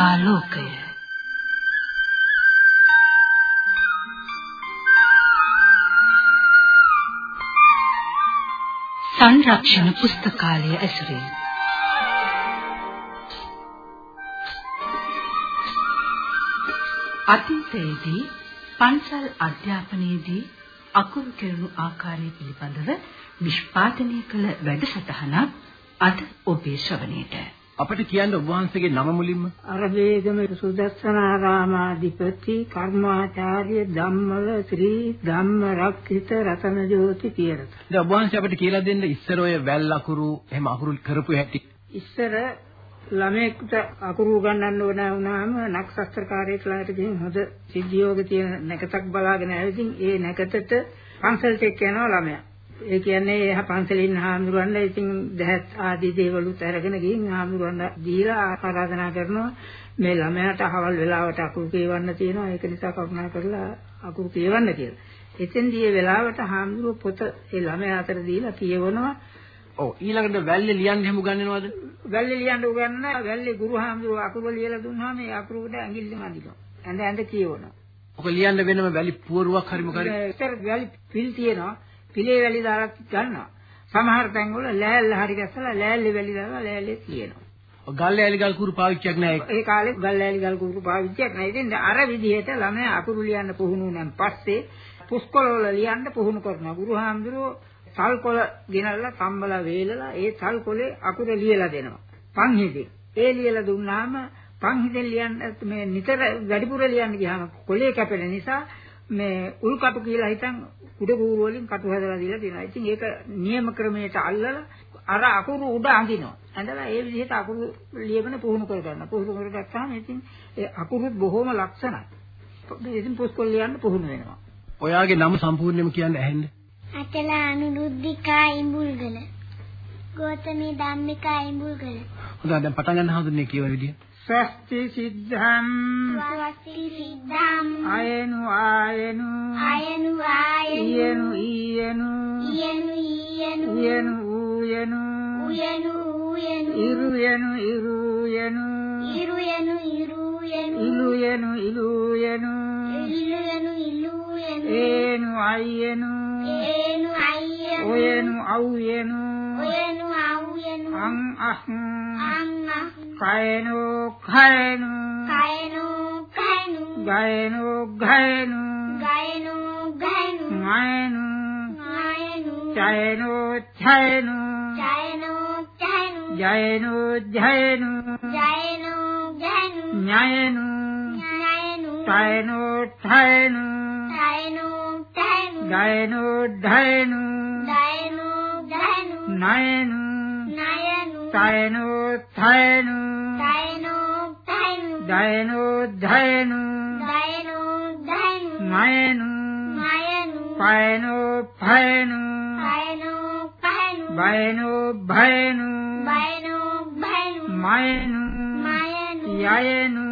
පුනරාලෝකය සංරක්ෂණ පුස්තකාලය ඇසුරින්. අතීතයේදී පන්සල් අධ්‍යාපනයේදී අකුරු කෙරණු ආකාරය පිළිබඳව නිෂ්පාදනය කළ වැඩසටහනක් අද ඔබේ ශ්‍රවණයට. අපිට කියන්න ඔබ වහන්සේගේ නම මුලින්ම අරවේගම සුදස්සනාරාමාධිපති කර්මාචාර්ය ධම්මල ශ්‍රී ධම්ම රක්කිත රතන ජෝති පියරත. දැන් ඔබ වහන්සේ අපිට කියලා දෙන්න ඉස්සර ඔය වැල් අකුරු එහෙම අකුරු කරපු හැටි. ඉස්සර ළමයෙකුට අකුරු ගන්නන්න ඕන වුණාම නක්ෂත්‍රකාරයෙක් ළඟට ගිහින් හොඳ සිද්ධියෝග තියෙන නැකතක් බලාගෙන ඇවිදින් ඒ නැකතට පන්සලට එක්ක යනවා ළමයා. ඒ කියන්නේ එහා පන්සලේ ඉන්න හාමුදුරන්ල ඉතින් දහත් ආදී දේවලුත් අරගෙන ගිහින් හාමුදුරන් දීලා ආරාධනා කරනවා මේ ළමයාට අහවල් වෙලාවට අකුරු කියවන්න තියෙනවා ඒක නිසා කරුණා කරලා අකුරු කියවන්න කියලා. එතෙන්දී ඒ වෙලාවට හාමුදුරුව පොත ඒ ළමයා අතර දීලා කියවනවා ඔව් ඊළඟට වැල්ලේ ලියන්න හැම උගන්වනවද? වැල්ලේ ලියන්න උගන්වන වැල්ලේ ගුරු හාමුදුරුව අකුරු ලියලා දුන්නාම ඒ අකුරුට ඇඟිල්ලෙන් අදිනවා. ඇඳ ඇඳ කියවනවා. ඔක ලියන්න වෙනම වැලි පුවරුවක් හරි මොකද? ඒතර වැලි පිල් තියෙනවා. පිළේ වැලි දාලා ගන්නවා. සමහර තැන්වල ලෑල්ල හරි ගැස්සලා ලෑල්ලේ වැලි දාලා ලෑල්ලේ තියෙනවා. ගල් ලෑලි ගල් කුරු පාවිච්චියක් නැහැ. ඒ කාලේ ගල් ලෑලි ගල් කුරු පාවිච්චියක් නැහැ. ඉතින් අර විදිහට ළමයා අකුරු ලියන්න පුහුණු වුණාන් පස්සේ පුස්කොළ වල ලියන්න පුහුණු කරනවා. ගුරුහාමුදුරුවෝ තල්කොළ ගෙනල්ලා තම්බලා වේලලා ඒ තල්කොලේ අකුර ලියලා දෙනවා. පන්හිදී. ඒ ලියලා දුන්නාම පන්හිදෙන් ලියන්න මේ නිතර වැඩිපුර ලියන්න ගියාම කොලේ කැපෙන නිසා මේ උල්කටු කියලා හිතන් උඩ කූරු වලින් කටු හදලා දීලා තියෙනවා. ඉතින් ඒක නියම ක්‍රමයට අල්ලලා අර අකුරු උඩ අඳිනවා. ඇඳලා ඒ විදිහට අකුරු ලියගෙන පුහුණු කර ගන්න. පුහුණු කරගත්තාම ඉතින් ඒ අකුරුත් බොහොම ලක්ෂණයි. ඉතින් පුස්කොල් ලියන්න පුහුණු වෙනවා. ඔයාගේ නම සම්පූර්ණයෙන්ම කියන්න ඇහෙන්න. අචල අනුරුද්ධිකා ඉඹුල්ගල. ගෝතමී ධම්මිකා ඉඹුල්ගල. හොඳයි දැන් පටන් ගන්න හඳුන්නේ කියව විදිය. ස්වස්ති සිද්ධම් ස්වස්ති සිද්ධම් අයනු ආයනු අයනු ආයනු ඊයනු ඊයනු ඊයනු ඊයනු උයනු ඌයනු උයනු ඌයනු ඉරුයනු ඉරුයනු ඉරුයනු ඉරුයනු ඉලුයනු ඉලුයනු ඉල්ලුයනු ඉල්ලුයනු ඒනු අයනු ඒනු අයියනු ඔයනු අව්යනු ඔයනු ආව්යනු අං අහ් අං කයනු කයනු කයනු කයනු ගයනු. ගයනු ගයනු. ගයනු මයනු මායනු චයනු ඡයනු ජයනු. ජයනු ජයනු. ජයනු ජයනු. ජයනු ඥයනු ඥයනු තයනු ඨයනු තයනු තයනු දයනු ධයනු. දයනු දයනු නයනු නයනු තයනු ථයනු තයනු තයනු. දයනු ධයනු දයනු දයනු. මයනු. මයනු. පයනු භයනු පයනු පයනු. බයනු භයනු බයනු බයනු. මයනු. මයනු. යයනු.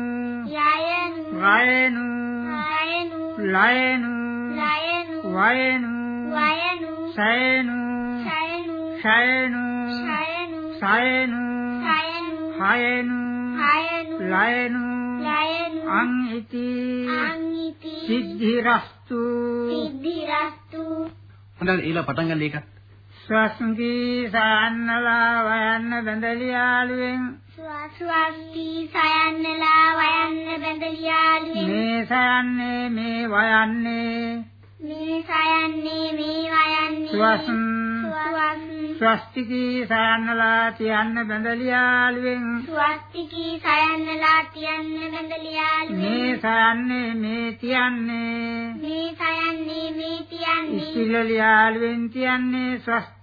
යයනු. රයනු. රයනු. ලයනු. ලයනු. වයනු. වයනු. සයනු. ශයනු. ශයනු සයනු ශයනු හයනු හයනු ලයනු ලයනු අං ඉති අංගිති සිද්ධිරස්තු. සිද්ධිරස්තු. හොඳයි ඊළඟ පටන් ගන්න එක. ස්වස්ංගී සාන්නලා වයන්න බඳලියාලුවෙන් ස්වස්වස්ති සයන්නලා වයන්න බැඳලියාලුවෙන් මේ සයන්නේ මේ වයන්නේ. මේ සයන්නේ මේ වයන්නේ. ස්වස්ං ස්වස්න් ස්වස්තිකී සයන්නලා තියන්න බඳලියාලුවෙන්. ස්වස්තිකී සයන්නලා තියන්න බැඳලියාලුවෙන්. මේ සයන්නේ මේ තියන්නේ. මේ සයන්නේ මේ තියන්නේ. ඉස්සිලලියාලුවෙන් තියන්නේ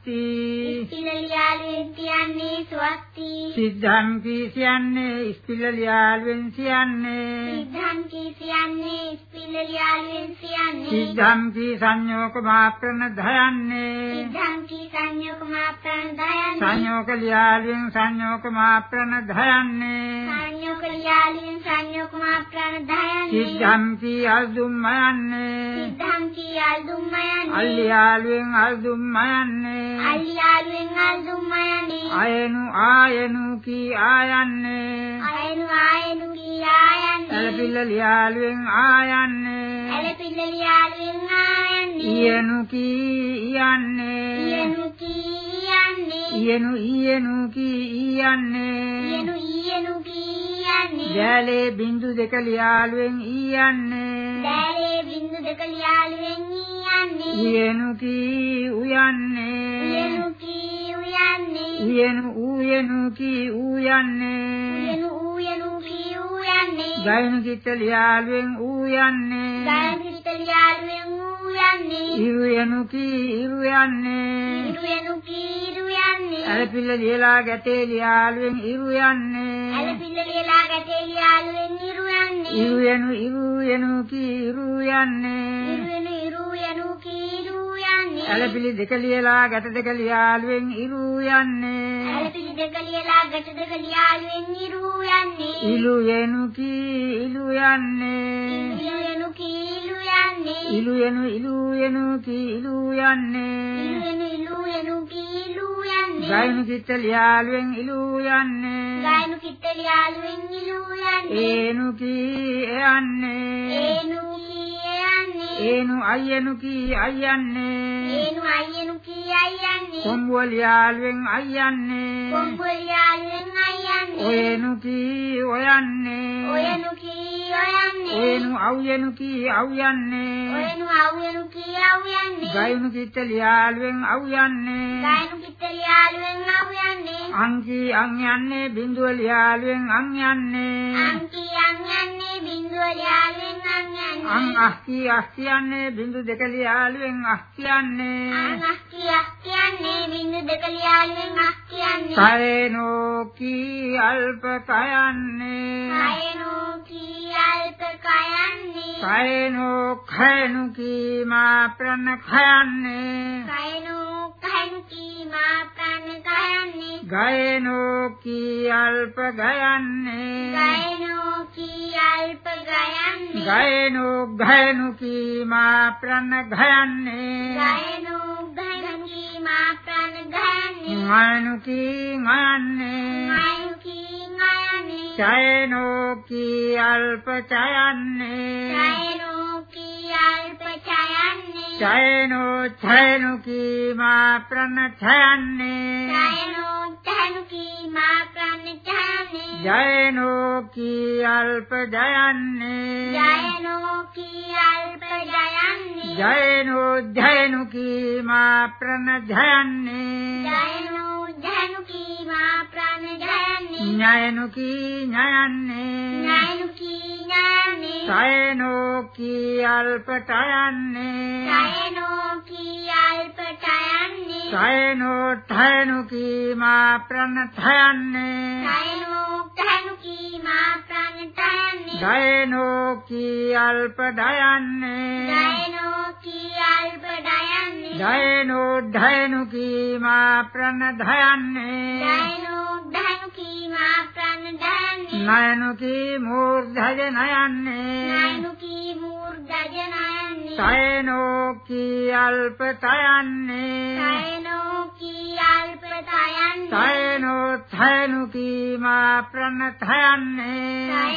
ස්වස්ති. ඉස්තිලලියාලුවෙන් තියන්නේ ස්වස්ති. සිද්ධං කීසියන්නේ ඉස්සිලලියාලුවෙන් සියන්නේ සිද්ධං කී සියන්නේ ඉස්තිලලියාලුවෙන් සියන්නේ සිද්ධං කී සංයෝක මාත්‍රන ධයන්නේ. සිද්ධං කී සංයෝග මාප්‍රණ දයන්නේ සංයෝක ලියාලුවෙන් සංයෝක මාත්‍රන ධයන්නේ. සංයෝග ලියාලුවෙන් සංයෝග මාප්‍රණ දයන්නේ සිද්ධං කී අල්දුම්මයන්නේ සිද්ධං කී අල්දුම්මයන්නේ අල්ලියාලුවෙන් අල්දුම්මයන්නේ අල්ලියාලුවෙන් අල්දුම්මයන්නේ අයනු ආයනු කී ආයන්නේ. අයනු ආයනු ඇලපිල්ල ලියාලුවෙන් ආයන්නේ. ඇලපිල්ල ලියාලුවෙන් ආයන්නේ. ඊයනු කී යන්නේ ඊයනු කී යන්නේ ඊයනු ඊයනු කී යන්නේ ඊයනු ඊයනු කී යන්නේ දැලේ බින්දු දෙක ලියාලුවෙන් ඊයන්නේ. දැලේ බින්දු දෙක ලියාලුවෙන් ඊයන්නේ. ඊයනු කී උයන්නේ. ඊයනු කී උයන්නේ. ඊයනු ඌයනු කී ඌයන්නේ. ඊයනු ඌයනු කී උයන්නේ ගයනු කිත්ත ලියාලුවෙන් ඌයන්නේ. ගායන ලියාලුවෙන් ඌයන්නේ ඉරුයනු කී ඉරුයන්නේ ඉරුයනු කී ඉරුයන්නේ ඇලපිල්ල ලියලා ගැටේ ලියාලුවෙන් ඉරුයන්නේ ඇලපිල්ල ලියලා ගැටේ ලියාලුවෙන් ඉරුයන්නේ ඉරුයනු ඉරුයනු කී ඉරුයන්නේ ඉරුයනු ඉරුයනු කී ඉරුයන්නේ ඇලපිලි දෙක ලියලා ගැට දෙක ලියාලුවෙන් ඉරුයන්නේ ඇලපිලි දෙක ලියලා ගැට දෙක ලියාලුවෙන් ඉරුයන්නේ ඉලුයනු කී ඉලුයන්නේ ඉරුයනු කී ඉරුයන්නේ ඉලුයනු ඉලුයනු කී ඉලුයන්නේ ඉරුයනු ඉරුයනු කී ඉරුයන්නේ ගයනු කිත්ත ලියාලුවෙන් ඉලුයන්නේ ගායනු කිත්ත ලියාලුවෙන් ඉරුයන්නේ ඒනු කී එයන්නේ. ඒනු කී යන්නේ ඒනු අයනු කී අයන්නේ ඒනු අයියනු කී අයියන්නේ? කොම්බුව ලියාලුවෙන් අයන්නේ කොම්බොලියාලෙන් අයියන්නේ? ඔයනු කී ඔයන්නේ? ඔයනු කී ඔයන්නේ? ඔයනු අවයනු කී අවයන්නේ? ඔයනු අවයනු කී අවයන්නේ? ගයනු කිත්ත ලියාලුවෙන් අවයන්නේ? ගායනු කිත්තලියාලෙන් අවයන්නේ? අංකි අං යන්නේ බිඳුව ලියාලුවෙන් අං යන්නේ අංකි යන්නේ බින්දුවලියාලෙන් අංයන්නේ? අං අස්කි අස්කි යන්නේ බිඳු දෙක ලියාලුවෙන් අස්කි යන්නේ අංගස්කි අස්කියන්නේ බින්දු දෙකලියාලෙන් අස්කියන්නේ කයනෝ කී අල්ප කයන්නේ? කයනෝ කී අල්ප කයන්නේ? කයනෝ කයනු කී මා ප්‍රණ කයන්නේ? කයනෝ කයනු ගයනෝ කී අල්ප ගයන්නේ. ගයනෝ කී අල්ප ගයන්නේ. ගයනෝ ගයනු කී මා ප්‍රණ ගයන්නේ. ගයනෝ ගයනු කී මා ප්‍රාණ ගයන්නේ. ඥානු කී ඥාන්නේ ගයනු කී ගයන්නේ චයනෝ කී අල්ප චයන්නේ ගයනෝ කී අල්ප චයන්නේ චයනෝ චයනු කී මා ප්‍රණ චයන්නේ ගයනෝ ගයනු කී මා ප්‍රාණ චයන්නේ ජයනෝ කී අල්ප ජයන්නේ. ජයනෝ කී අල්ප ජයන්නේ. ජයනෝ ජයනු කී මා ප්‍රණ ජයන්නේ. ජයනෝ ජයනු කී මා ප්‍රාණ ජයන්නේ. ඥායනු කී ඥායන්නේ ඥානු කී ඥානේ සයනෝ කී අල්ප ටයන්නේ ජයනෝ කී අල්ප ජයන්නේ සයනෝ ඨයනු කී මා ප්‍රණ ඨයන්නේ ජයනෝ ජයනු කී මා ප්‍රාණ ජයන්නේ ජයනෝ කී අල්ප ඩයන්නේ ජයනෝ කී අල්ප ජයන්නේ ජයනෝ ඩයනු කී මා ප්‍රණ ධයන්නේ. ජයනෝ ජයනු කී මා ප්‍රාණ ජයන්නේ නයනු කී මූර්ධජ නයන්නේ. නයනු කී මූර්ධජ නයන්නේ. සයනෝ කී අල්ප තයන්නේ. සයනෝ කී අල්ප තයන්නේ. සයනෝ තයනු කී මා ප්‍රණ තයන්නේ සයනෝ තහනු කී මා ප්‍රාණ තයන්නේ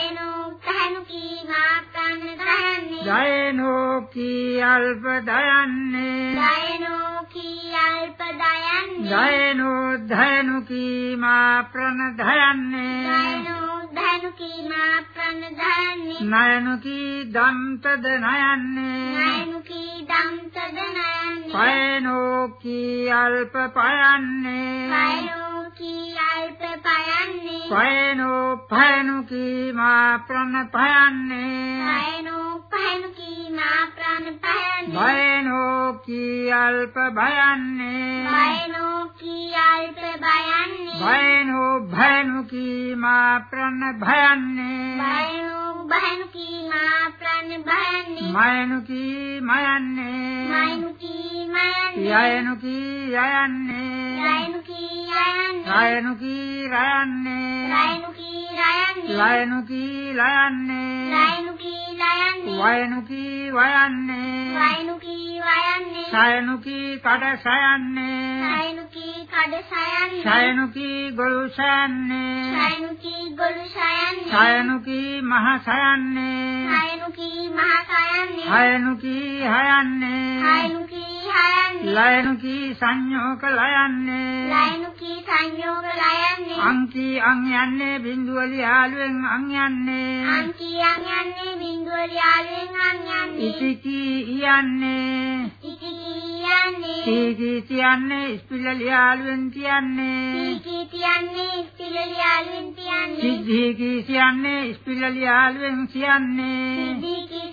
ජයනෝ කී අල්ප දයන්නේ. සයනෝ කී අල්ප දයන්නේ. ජයනෝ ධයනු කී මා ප්‍රණ ධයන්නේ. සයනෝ ධනු කී මා ප්‍රාණ දයන්නේ නයනු කී දන්තද නයන්නේ. නයනු කී දම්තද නයන්නේ. පයනෝ කී අල්ප පයන්නේ. සයනෝ කී අල්ප පයන්නේ? පයනෝ පයනු කී මා ප්‍රණ පයන්නේ. සයනෝ පහනු කී මා ප්‍රාණ පයන්නේ. බයනෝ කී අල්ප බයන්නේ. බයනෝ කී අල්ප බයන්නේ. බයනෝ භයනු කී මා ප්‍රණ භයන්නේ බයනෝ බහනු කී මා ප්‍රාණ බයන්නේ. මයනු කී මයන්නේ. මයනු කී මයන්නේ. යයනු කී යයන්නේ. රයනු කී යයන්නේ රයනු කී රයන්නේ? රයනු කී ලයන්නේ ලයනු කී ලයන්නේ? ලයනු කී ලයන්නේ වයනු කී වයන්නේ. වයනු කී වයන්නේ. සයනු කී කඩ සයන්නේ. සයනු කී කඩ සයන්නේ. සයනු කී ගොළු සයන්නේ. සයනු කී ගොළු සයන්නේ. සයනු කී මහ සයන්නේ. සයනු කී මහ සයන්නේ. හයනු කී හයන්නේ. සයනු කී හයන්නේ. ලයනු කී සංයෝග ලයන්නේ. ලයනු කී සංයෝග ලයන්නේ. අංකී අං යන්නේ බිඳුව ලියාලුවෙන් අං යන්නේ. අංකී අං යන්නේ බිඳුව ලියාලෙන් අං යන්නේ ඉති කී යන්නේ ඉති කී යන්නේ කී කියන්නේ. ඉස්පිල්ල ලියාලුවෙන් කියන්නේ කී තියන්නේ ඉතිල ලියාලෙන් තියන්නේ සිද්ධි කියන්නේ. ඉස්පිල්ල ලියාලුවෙන් කියන්නේ සිද්ධි කී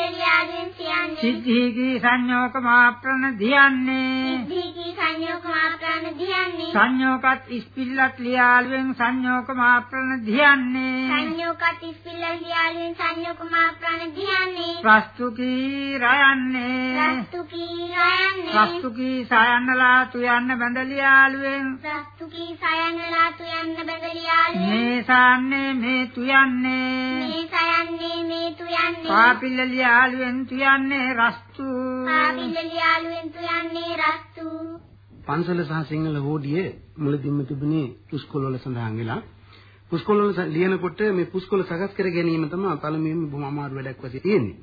තියන්නේ ඉතිල ලියාලෙන් තියන්නේ සිද්ධි කී සංයෝග මාප්‍රණ දියන්නේ. සිද්ධි කී සංයෝග මාත්‍රාන දියන්නේ. සංයෝගත් ඉස්පිල්ලත් ලියාලුවෙන් සංයෝග මාප්‍රණ දියන්නේ. සංයෝගත් ඉතිල ලියාලෙන් සංයෝග මාත්‍රාන දියන්නේ. ප්‍රස්තු කී රයන්නේ. රස්තු කී යන්නේ ප්‍රස්තු කී සයන්නලා තුයන්න බඳ ලියාලුවෙන්. රස්තු කී සයන්නලා තුයන්න බැදලියාලෙන් මේ සාන්නේ මේ තුයන්නේ. මේ සයන්නේ මේ තුයන්නේ. පාපිල්ල ලියාලුවෙන් තුයන්නේ රස්තු පාපිල්ල ලියාලුවෙන් තුයන්නේ රස්තු පන්සල සහ සිංහල හෝඩියේ මුලදින්ම තිබුණේ පුස්කොළ වල සඳහන් වෙලා පුස්කොළ වල ලියනකොට මේ පුස්කොළ සකස් කර ගැනීම තමයි පළමුවෙන්ම බොහොම අමාරු වැඩක් වශයෙන් තියෙන්නේ.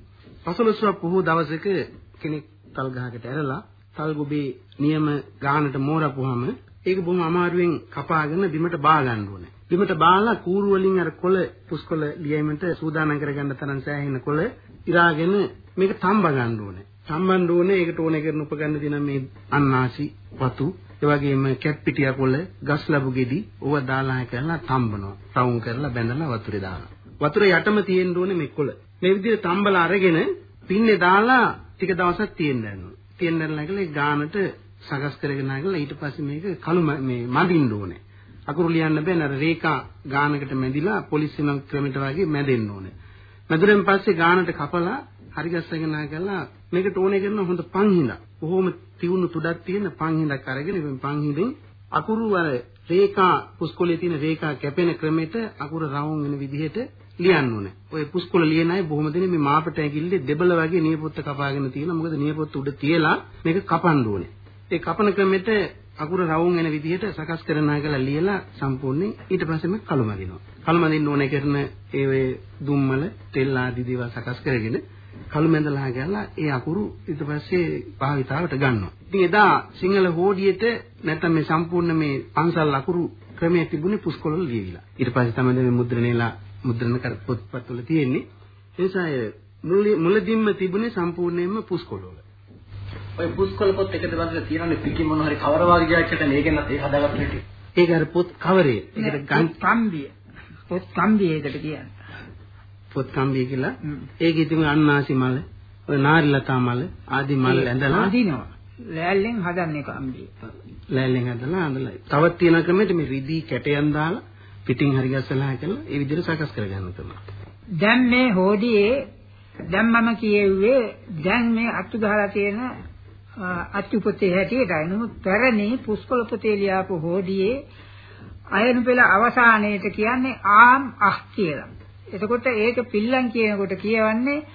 පසළොස්වක් පොහොව දවසක කෙනෙක් තල් ගහකට ඇරලා තල් ගොබේ නියම ගානට මෝරපුවාම ඒක බොහොම අමාරුවෙන් කපාගෙන බිමට බා ගන්න ඕනේ. බිමට බාලා කූරු වලින් අර කොළ පුස්කොළ ලියීමට සූදානම් කරගන්න තරම් සෑහෙන කොළ ඉරාගෙන මේක තම්බ ගන්න ඕනේ. සම්බන්ධ ඕනේ ඒකට ඕනේ කරන උපකරණ දින මේ අන්නාසි වතු. ඒ වගේම කැප් පිටිය කොළ ගස් ලැබු ගෙඩි ඕවා දාලා කරලා තම්බනවා. රවුම් කරලා බැඳලා වතුරේ දානවා. වතුර යටම තියෙන්න ඕනේ මේ කොළ. මේ විදිහට තම්බලා අරගෙන පින්නේ දාලා ටික දවසක් තියෙන්න යනවා. තියෙන්න නැගලා ගානට සකස් කරගෙන ආගලා ඊට පස්සේ මේක කළු මේ මදින්න ඕනේ. අකුරු ලියන්න බෑ නේද රේඛා ගානකට මැදිලා පොලිස් වෙන ක්‍රමයට වගේ මැදෙන්න ඕනේ මැදුරෙන් පස්සේ ගානට කපලා හරි ගස්සගෙන ආගලා මේකට ඕනේ කරන හොඳ පන්හිඳක්. බොහොම තියුණු තුඩක් තියෙන පන්හිඳක් අරගෙන මේ පන්හිඳෙන් අකුරු අර රේඛා පුස්කොලේ තියෙන රේඛා කැපෙන ක්‍රමයට අකුරු රවුම් වෙන විදිහට ලියන්න ඕනේ. ඔය පුස්කොල ලියන අය බොහොම දෙනේ මේ මාපට ඇගිල්ලේ දෙබල වගේ නියපොත්ත කපාගෙන තියෙනවා. මොකද නියපොත්ත උඩ තියලා මේක කපන්න ඕනේ. ඒ කපන ක්‍රමෙට අකුරු රවුම් වෙන විදිහට සකස් කරනා කියලා ලියලා සම්පූර්ණයෙන් ඊට පස්සේ මේ කලුමදිනවා. කලුමදින්න ඕනේ කරන ඒ ඔය දුම්මල තෙල් ආදී දේවල් සකස් කරගෙන කළු මැදලා ගාලා ඒ අකුරු ඊට පස්සේ භාවිතාවට ගන්නවා. ඉතින් එදා සිංහල හෝඩියට නැත්නම් මේ සම්පූර්ණ මේ පන්සල් අකුරු ක්‍රමයේ තිබුණේ පුස්කොළවල ලියවිලා. ඊට පස්සේ තමයි මේ මුද්‍රණේලා මුද්‍රණ කර පොත්පත්වල තියෙන්නේ. ඒ නිසා මුලදීන්ම තිබුණේ සම්පූර්ණයෙන්ම පුස්කොළවල. ඔය පුස්කොළ පොත් එකට බඳලා තියෙනනේ පිටි මොන හරි කවර වාග්යයකට මේක නත් ඒක හදාගත්ත හැටි. ඒක අර පොත් කවරේ. ඒකට ගන් කම්බිය. පොත් කම්බිය ඒකට කියන්නේ. පොත් කම්බිය කියලා. ඒකේ තිබුණ අන්නාසි මල, ඔය නාරිලතා මල ආදී මල් ඇඳලා අදිනවා. ලෑල්ලෙන් හදන්නේ කම්බිය. ලෑල්ලෙන් හදලා අඳලා. තවත් තියෙන ක්‍රමෙට මේ රිදී කැටයන් දාලා පිටින් හරි ගස්සලා කරලා ඒ විදිහට සකස් කරගන්න තමයි. දැන් මේ හෝඩියේ දැන් මම කියෙව්වේ දැන් මේ අතු ගහලා තියෙන අතු පොතේ හැටියටයි. නමුත් පැරණි පුස්කොළ පොතේ ලියාපු හෝඩියේ අයන පෙළ අවසානයේට කියන්නේ ආම් අහ් කියලා. එතකොට ඒක පිල්ලම් කියනකොට කියවන්නේ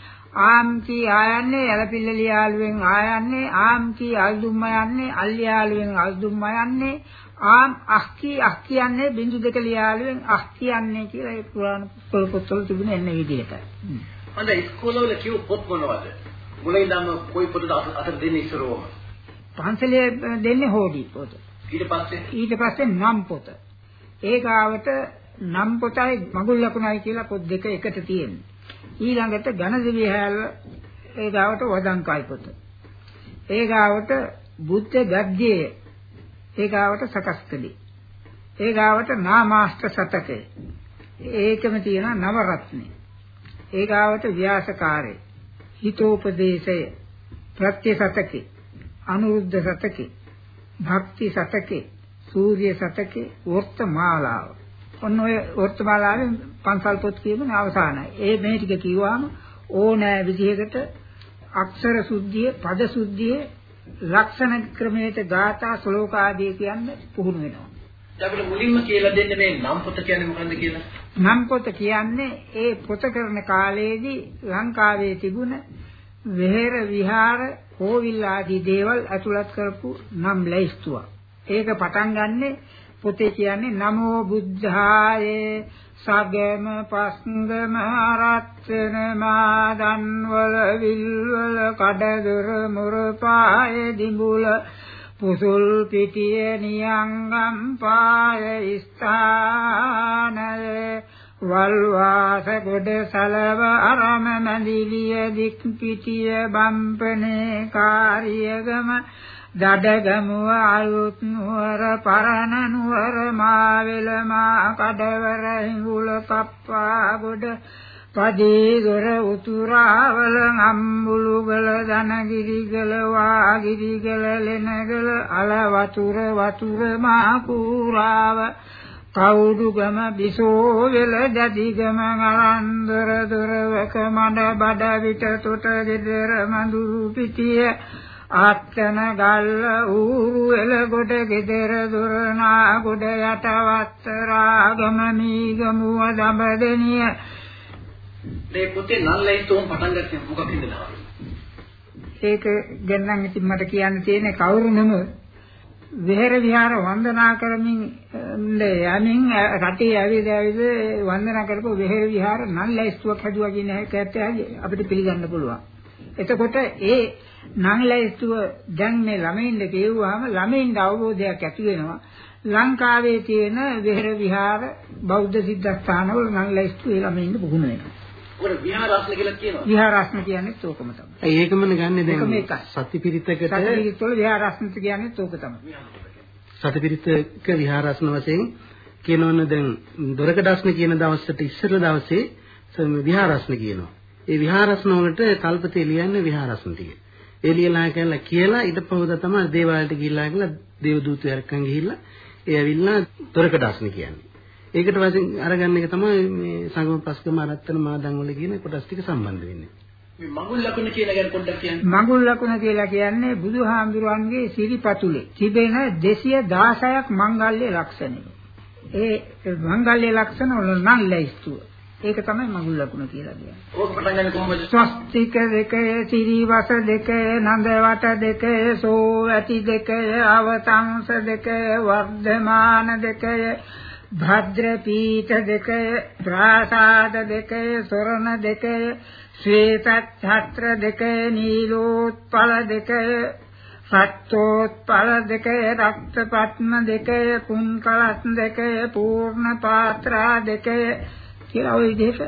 ආම් කී ආයන්නේ යලපිල්ලලි යාළුවෙන් ආයන්නේ ආම් කී අල්දුම්ම යන්නේ අල්ලි යාළුවෙන් අල්දුම්ම යන්නේ ආම් අහ් කී අහ් කියන්නේ බිඳු දෙක ලියාළුවෙන් අහ් කියන්නේ කියලා ඒ පුරාණ පොල් පොත්වල තිබුණ එන්නේ විදිහට. හොඳ ඉස්කෝලවල කියු පොත් මොනවද? මුලින්දම කොයි පොතද අතට දෙන්නේ ඉස්සරවම? පන්සලේ දෙන්නේ හෝඩි පොත. ඊට පස්සේ ඊට පස්සේ නම් පොත. ඒ ගාවට නම් පොතයි මගුල් ලකුණයි කියලා පොත් දෙක එකට තියෙනවා. ඊළඟට ඝනදිවි හැල ඒ ගාවට වදංකයි පොත. ඒ ගාවට බුද්ධ ගද්දේ ඒ ගාවට සකස්කදී. ඒ ගාවට නාමාෂ්ට සතකේ. ඒකම තියෙනවා නවරත්නේ. ඒ ගාවට ව්‍යාසකාරේ. හිතෝපදේශය ප්‍රත්‍ය සතකේ. අනුරුද්ධ සතකේ. භක්ති සතකේ. සූර්ය සතකේ වර්තමාලාව. ඔන්න ඔය වර්තමාලාවෙන් පන්සල් පොත් කියමනේ අවසానයි. ඒ මේ ටික කිව්වම ඕනෑ විදිහකට අක්ෂර සුද්ධිය, පද සුද්ධිය, ලක්ෂණ ක්‍රමයට ගාථා ශ්ලෝක ආදී කියන්නේ පුහුණු වෙනවා. අපිට මුලින්ම කියලා දෙන්න මේ නම් පොත කියන්නේ මොකන්ද කියලා. නම් පොත කියන්නේ ඒ පොත කරන කාලයේදී ලංකාවේ තිබුණ වෙහෙර විහාර කෝවිල් ආදී දේවල් ඇතුළත් කරපු නම් ලැයිස්තුවක්. ඒක පටන් ගන්නේ පොතේ කියන්නේ නමෝ බුද්ධාය සගම පස්ංගම රත්න මාදන් වල විල්වල කඩදොර මුරපාය දිඹුල පුසුල් පිටිය නියංගම් පාය ස්ථානය. වල්වාස ගොඩ සලව අරම මැදිලිය දික් පිටිය බම්පනේ කාරියගම. දඩගමුව අලුත් නුවර පරණ නුවර මාවෙල මා කඩවර හිඟුල කප්පා ගොඩ පදී දොර උතුරාවල අම්බුලුගල දනගිරිගල වාගිරිගල ලෙනගල අල වතුර වතුර මා කුරාව කවුඩුගම බිසෝ වෙල දදිගම අරන්දර දොරවක මඩ බඩ විට තොට ගෙදර මඳුරු පිටිය. ආත්තන ගල්ල ඌරු එළගොඩ ගෙදර දුරනා ගොඩ යටවත් රාගම මීගමුව දඹදෙනිය මේ පොතේ නල්ලයිතෝම් පටන් ගත්තේ මොකක්ද ඒක ගැන නම් ඉතින් මට කියන්න තියෙන්නේ කවුරුනම විහෙර විහාර වන්දනා කරමින් යමින් රටේ ඇවිද ඇවිද වන්දනා කරපු විහෙර විහාර නල්ලයිස්තුවක් හදුවා කියන එක අපිට පිළිගන්න පුළුවන්. එතකොට ඒ නම් ලැයිස්තුව දැන් මේ ළමයින්ට කියුවාම ළමයින්ට අවබෝධයක් ඇති වෙනවා. ලංකාවේ තියෙන විහෙර විහාර බෞද්ධ සිද්ධාස්ථානවල නම් ලැයිස්තුව ඒ ළමයින්ට පුහුණු වෙනවා. ඔය විහාරාසන කියලා කියනවා. විහාරාසන කියන්නේ ඕකම තමයි. ඒකමනේ ගන්නෙ දැන්. සතිපිරිතකට සතිපිරිතවල විහාරාසන කියන්නේ ඕක තමයි. සතිපිරිතක විහාරාසන වශයෙන් කියනවනේ දැන් දොරකඩාස්න කියන දවසට ඉස්සෙල්ලා දවසේ විහාරාසන කියනවා. ඒ විහාරාසන වලට කල්පතේ ලියන්නේ විහාරාසන ටික. ඒ ලියලා කියලා කියලා ඊට පහුවද තමයි දේවාලයට ගිහිල්ලා කියලා දේව දූතය අරකන් ගිහිල්ලා ඒ ඇවිල්ලා දොරකඩාස්න කියන්නේ. ඒකට වශයෙන් අරගන්න එක තමයි මේ සංගම පස්කම අරත්තන මාදන් වල කියන කොටස් ටික සම්බන්ධ වෙන්නේ. මේ මඟුල් ලකුණ කියලා ගැන පොඩ්ඩක් කියන්න. මඟුල් ලකුණ කියලා කියන්නේ බුදුහාමුදුරන්ගේ සිරිපතුලේ තිබෙන 216ක් මංගල්‍ය ලක්ෂණ. ඒ මංගල්‍ය ලක්ෂණ වල නම් ලැයිස්තුව. ඒක තමයි මඟුල් ලකුණ කියලා කියන්නේ. ඕක පටන් ගන්නේ කොහොමද? ස්වස්තික දෙකය, සිරිවස දෙකය, නන්දවට දෙකය, සෝවැටි දෙකය, අවතංශ දෙකය, වර්ධමාන දෙකය, භද්‍ර පීඨ දෙකය, ප්‍රාසාද දෙකය, සොරණ දෙකය, ශ්වේත ඡත්‍ර දෙකය, නීලෝත්පල දෙකය, සත්තෝත්පල දෙකය, රක්තපත්ම දෙකය, කුංකලස් දෙකය, පූර්ණ පාත්‍රා දෙකය කියලා ওই විදිහට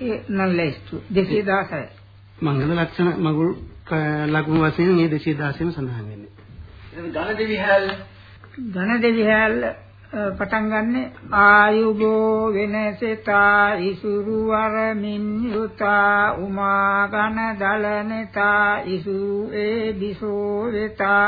ඒ නල්ලයිස්තු 216 මංගල ලක්ෂණ මඟුල් ලකුණු වශයෙන් මේ 216ම සඳහන් වෙන්නේ. එහෙනම් ඝන දෙවි හැල් ඝන දෙවි හැල් පටන් ගන්නෙ ආයුබෝ වෙනසෙතා ඉසුරු වරමින් යුතා උමා ඝන දලනෙතා ඉසු ඒ දිසෝ වෙතා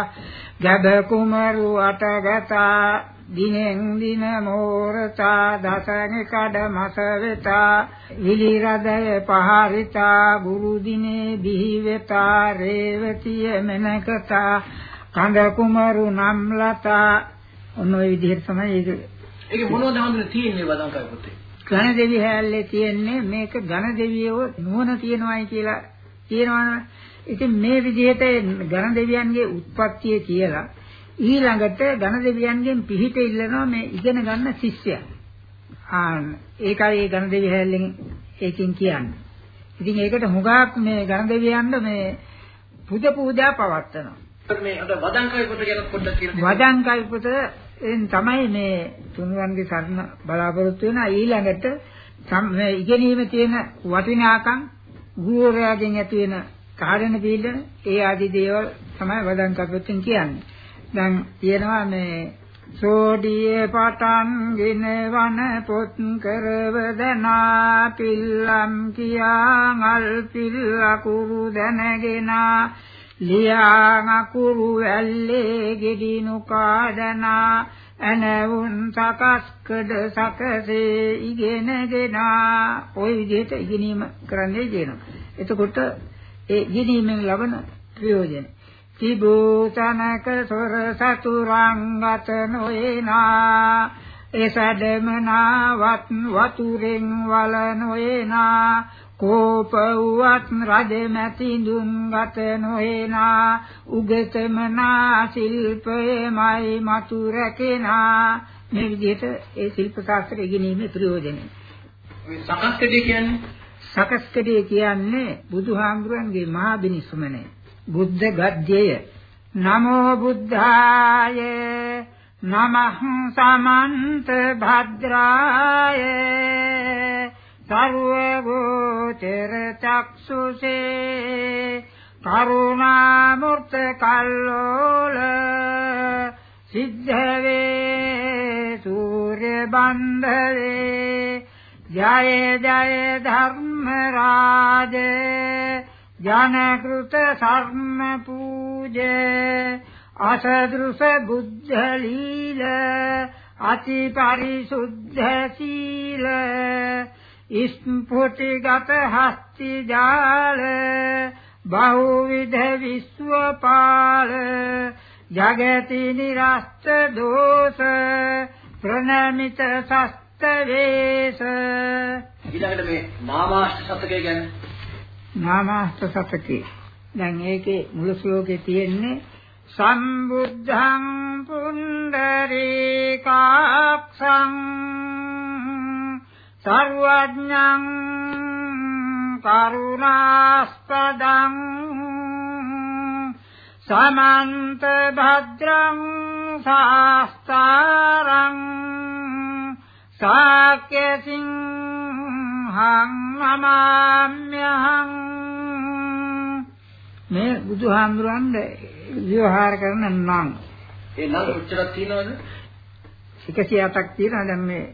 ගබ කුමරු අටගතා දිනෙන් දින මෝරතා දසඟ කඩ මස වෙතා විලි රදය පහරිතා ගුරු දිනේ බිහි වෙතා රේවතිය මෙනකතා කඳ කුමරු නම් ලතා ඔන්න ඔය විදිහට තමයි ඒක ඒක මොනවද හඳුනන තියෙන්නේ වදංකය පොතේ? ඝන දෙවි හැල්ලේ තියෙන්නේ මේක ඝන දෙවියෝ නුවණ තියනවායි කියලා කියනවනේ. ඉතින් මේ විදිහට ඝන දෙවියන්ගේ උත්පත්තිය කියලා ඊළඟට ඝන දෙවියන්ගෙන් පිහිට ඉල්ලනවා මේ ඉගෙන ගන්න ශිෂ්‍යයා. ආ ඒකයි ඒ ඝන දෙවි හැල්ලෙන් ඒකෙන් කියන්නේ. ඉතින් ඒකට හුඟක් මේ ඝන දෙවියන්ට මේ පුද පූජා පවත්වනවා. මේ අද වදංකය පොත ගැන පොඩ්ඩක් කියලා වදංකයි පොත එන් තමයි මේ තුන්වන්ගේ සරණ බලාපොරොත්තු වෙන ඊළඟට මේ ඉගෙනීමේ තියෙන වටිනාකම් ගුරුවරයාගෙන් ඇති වෙන කාරණ පිළිදෙන ඒ ආදී දේවල් තමයි වදංකයි පොතෙන් කියන්නේ. දැන් කියනවා මේ සෝඩියේ පටන් ගෙන වන පොත් කරවදනා පිල්ලම් කියාන් අල් පිල් අකුරු දැනගෙන ලියාන් අකුරු ඇල්ලේ ගෙඩිනු කාදනා අනවුන් සකස්කඩ සකසේ ඉගෙනගෙන ওই විදිහට ඉගෙනීම කරන්නේ කියනවා. එතකොට ඒ ඉගෙනීමෙන් ලබන ප්‍රයෝජන. තිබූතනක සොර සතුරං ගත නොයනා එසඩමනාවත් වතුරෙන් වල නොයනා. කෝප වූවත් රජ මැතිඳුන් ගත නොයනා උගතමනා ශිල්පයමයි මතු රැකෙනා මේ විදිහට ඒ ශිල්ප ශාස්ත්‍රය ඉගෙනීමේ ප්‍රයෝජනය. මේ සකස්කඩේ කියන්නේ සකස්කඩේ කියන්නේ බුදුහාමුදුරන්ගේ මහා බිනිසුමනේ. බුද්ධ ගද්‍යය. නමෝ බුද්ධාය නමః සමන්ත භද්‍රාය සර්වගෝචර චක්සුසේ කරුණාමූර්ත කල්ලෝල සිද්ධ වේ සූර්ය බන්ධවේ ජය ජය ධර්ම රාජ ජනකෘත සර්ම පූජ අසදෘස බුද්ධ ලීල අති පරිසුද්ධ සීල ඉස්පුටිගත හස්ති ජාල බහුවිධ විශ්වපාල ජගති නිරස්ත දෝෂ ප්‍රණමිත සස්ත වේස. ඊළඟට මේ නාමාෂ්ට සතකය ගැන? නාමාස්ත සතකේ දැන් ඒකේ මුල ශ්ලෝකේ තියෙන්නේ සම්බුද්ධං පුණ්ඩරීකාක්ෂං සමන්ත භද්‍රං සාස්තරං සාක්‍ය සිංහං නමාම්‍යහං මේ බුදුහාමුදුරන් විවහාර කරන නම් ඒ නම් කොච්චරක් තියෙනවද? 107ක් තියෙනවා. දැන් මේ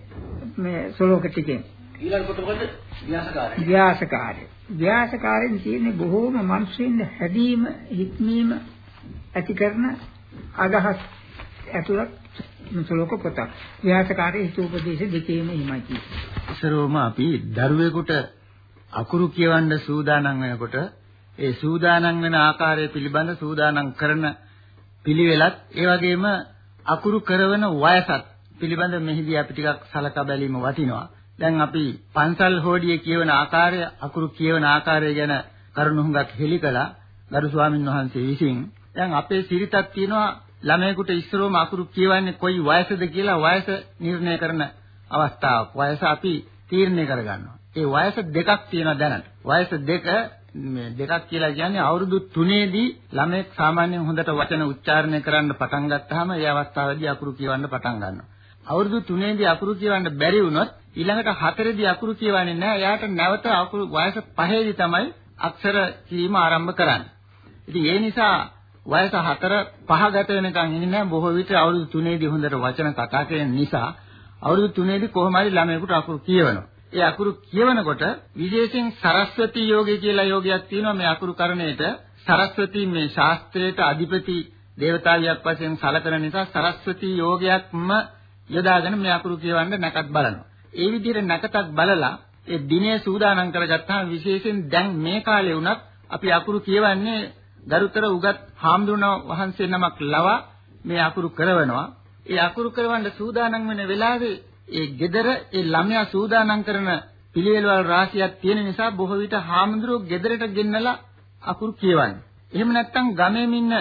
මේ ශ්ලෝක ටිකෙන්. ඊළඟ කොට මොකද ව්‍යාසකාරය ව්‍යාසකාරය ව්‍යාසකාරයෙන් තියෙන්නේ බොහෝම මිනිස්සුන් හැදීම හික්මීම ඇති කරන අදහස් ඇතුළත් ශ්ලෝක පොත ව්‍යාසකාරයේ හිතෝපදේශ දෙකේම හිමයි කියන්නේ. ඉස්සරෝම අපි දරුවෙකුට අකුරු කියවන්න සූදානම් වෙනකොට ඒ සූදානම් වෙන ආකාරය පිළිබඳ සූදානම් කරන පිළිවෙලත් ඒ වගේම අකුරු කරන වයසත් පිළිබඳ මෙහිදී අපි ටිකක් සලකා බැලීම වටිනවා. දැන් අපි පන්සල් හෝඩියේ කියවන ආකාරය අකුරු කියවන ආකාරය ගැන කරුණු හුඟක් හෙලි කළා ගරු ස්වාමින් වහන්සේ විසින්. දැන් අපේ සිරිතක් තියෙනවා ළමයෙකුට ඉස්සරෝම අකුරු කියවන්නේ කොයි වයසද කියලා වයස නිර්ණය කරන අවස්ථාවක්. වයස අපි තීරණය කරගන්නවා. ඒ වයස දෙකක් තියෙනවා දැනට. වයස දෙක මේ දෙකක් කියලා කියන්නේ අවුරුදු 3ේදී ළමෙක් සාමාන්‍යයෙන් හොඳට වචන උච්චාරණය කරන්න පටන් ගත්තාම ඒ අවස්ථාවේදී අකුරු කියවන්න පටන් ගන්නවා. අවුරුදු 3ේදී අකුරු කියවන්න බැරි වුණොත් ඊළඟට 4ේදී අකුරු කියවන්නේ නැහැ. එයාට නැවත අකුරු වයස 5ේදී තමයි අක්ෂර කීම ආරම්භ කරන්නේ. ඉතින් ඒ නිසා වයස 4 5 ගත වෙනකන් ඉන්නේ නැහැ. බොහෝ විට අවුරුදු 3ේදී හොඳට වචන කතා කරන නිසා අවුරුදු 3ේදී කොහොම හරි ළමයෙකුට අකුරු කියවනවා. ඒ අකුරු කියවනකොට විශේෂයෙන් සරස්වති යෝගය කියලා යෝගයක් තියෙනවා මේ අකුරු කරණයට. සරස්වති මේ ශාස්ත්‍රයට අධිපති දේවතාවියක් වශයෙන් සැලකෙන නිසා සරස්වති යෝගයක්ම යොදාගෙන මේ අකුරු කියවන්න නැකත් බලනවා. ඒ විදිහට නැකතක් බලලා ඒ දිනය සූදානම් කරගත්තාම විශේෂයෙන් දැන් මේ කාලේ වුණත් අපි අකුරු කියවන්නේ ගරුතර උගත් හාමුදුරන වහන්සේ නමක් ලවා මේ අකුරු කරවනවා. ඒ අකුරු කරවන්න සූදානම් වෙන වෙලාවේ ඒ gedara ඒ ළමයා සූදානම් කරන පිළිවෙලවල් රාශියක් තියෙන නිසා බොහෝ විට හාමුදුරුවෝ ගෙදරට ගෙන්නලා අකුරු කියවන්නේ. එහෙම නැත්නම් ගමේම ඉන්න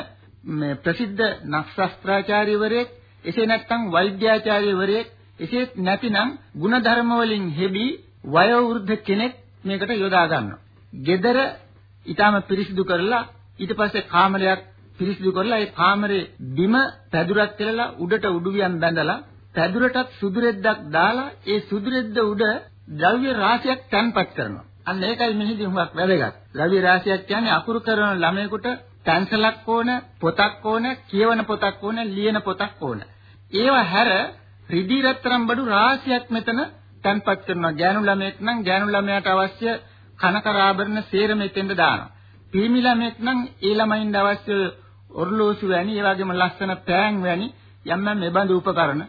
මේ ප්‍රසිද්ධ නක්ෂත්‍රාචාර්යවරයෙක් එසේ නැත්නම් වෛද්‍යාචාර්යවරයෙක් එසේත් නැතිනම් ಗುಣධර්ම වලින් හෙබි වයෝ වෘද්ධ කෙනෙක් මේකට යොදා ගන්නවා. ගෙදර ඊටම පිරිසිදු කරලා ඊට පස්සේ කාමරයක් පිරිසිදු කරලා ඒ කාමරේ බිම පැදුරක් කෙලලා උඩට උඩුවියන් බැඳලා පැදුරටත් සුදු රෙද්දක් දාලා ඒ සුදු රෙද්ද උඩ ද්‍රව්‍ය රාශියක් තැන්පත් කරනවා. අන්න ඒකයි මෙහිදී හුඟක් වැදගත්. ද්‍රව්‍ය රාශියක් කියන්නේ අකුරු කරන ළමයෙකුට පැන්සලක් ඕන, පොතක් ඕන, කියවන පොතක් ඕන, ලියන පොතක් ඕන. ඒව හැර රිදී රත්තරන් බඩු රාශියක් මෙතන තැන්පත් කරනවා. ගෑනු ළමයෙක් නම් ගෑනු ළමයාට අවශ්‍ය කනකර ආභරණ සේරම එතෙන්ද දානවා. පිරිමි ළමයෙක් නම් ඒ ළමයින්ට අවශ්‍ය ඔරලෝසු වැනි, ඒ වගේම ලස්සන පෑන් වැනි යම් යම් මෙබඳු උපකරණ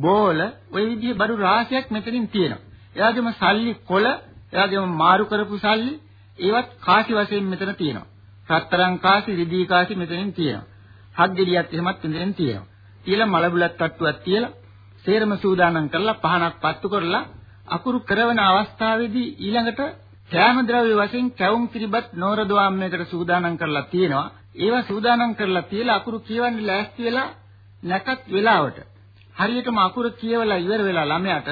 බෝල ওই විදිහේ බඩු රාශියක් මෙතනින් තියෙනවා. ඒ වගේම සල්ලි කොළ, ඒ වගේම මාරු කරපු සල්ලි ඒවත් කාසි වශයෙන් මෙතන තියෙනවා. රත්තරන් කාසි, රිදී කාසි මෙතනින් තියෙනවා. හත් ගෙඩියක් එහෙමත් මෙතනින් තියෙනවා. තියලා මල බුලත් තට්ටුවක් තියලා සේරම සූදානම් කරලා පහනක් පත්තු කරලා අකුරු කරවන අවස්ථාවේදී ඊළඟට කෑම ද්‍රව්‍ය වශයෙන් කැවුම් කිරිබත් නෝරදවාම්මයකට සූදානම් කරලා තියෙනවා. ඒවා සූදානම් කරලා තියලා අකුරු කියවන්න ලෑස්ති වෙලා නැකත් වෙලාවට හරියටම අකුර කියවලා ඉවර වෙලා ළමයාට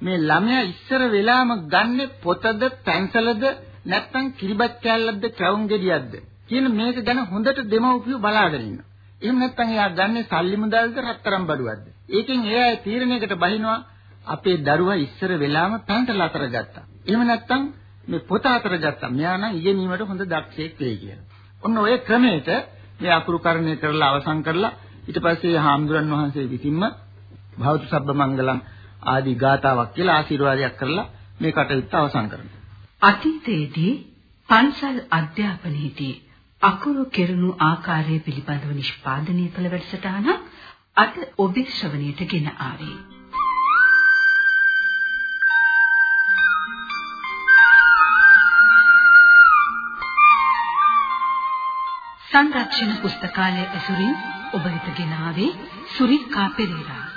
මේ ළමයා ඉස්සර වෙලාම ගන්නෙ පොතද පැන්සලද නැත්නම් කිරිබත් කෑල්ලක්ද කැවුම් ගෙඩියක්ද කියන මේක ගැන හොඳට දෙමව්පියෝ බලාගෙන ඉන්නවා. එහෙම නැත්නම් එයා ගන්නෙ සල්ලි මුදල්ද රත්තරන් බඩුවක්ද? ඒකෙන් එයා තීරණයකට බහිනවා අපේ දරුවා ඉස්සර වෙලාම පැන්සල අතර ගත්තා. එහෙම නැත්නම් මේ පොත අතර ගත්තා. මෙයා නම් ඉගෙනීමට හොඳ දක්ෂයෙක් වෙයි කියලා. ඔන්න ඔය ක්‍රමයට මේ අකුරුකරණය කරලා අවසන් කරලා ඊට පස්සේ හාමුදුරන් වහන්සේ විසින්ම භෞත සබ්බ මංගලම් ආදී ගාතාවක් කියලා ආශිර්වාදයක් කරලා මේ කටයුත්ත අවසන් කරනවා. අතීතයේදී පන්සල් අධ්‍යාපනයේදී අකුරු කෙරුණු ආකාරය පිළිබඳව නිෂ්පාදනය කළ වැඩසටහනක් අද ඔබේ ශ්‍රවණයට ගෙන ආවේ. සංරක්ෂණ පුස්තකාලය ඇසුරින් ඔබ වෙත ගෙන ආවේ සුරිකා පෙරේරා.